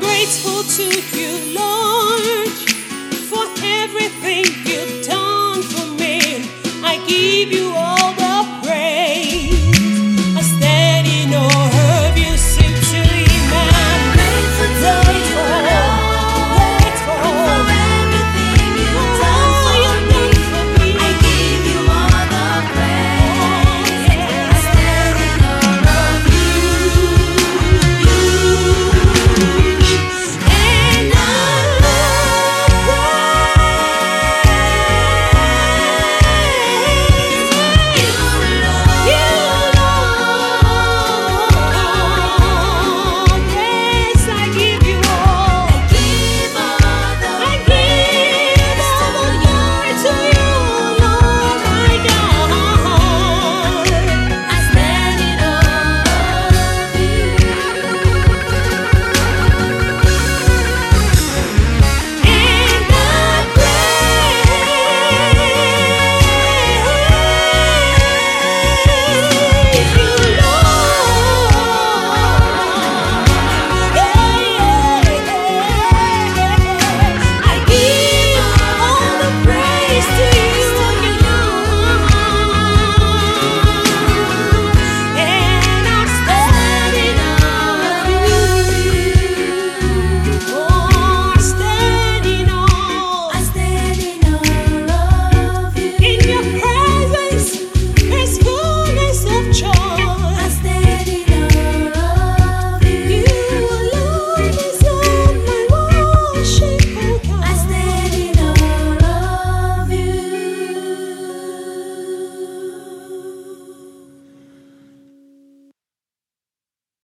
grateful to you, Lord, for everything you've done for me. I give you all.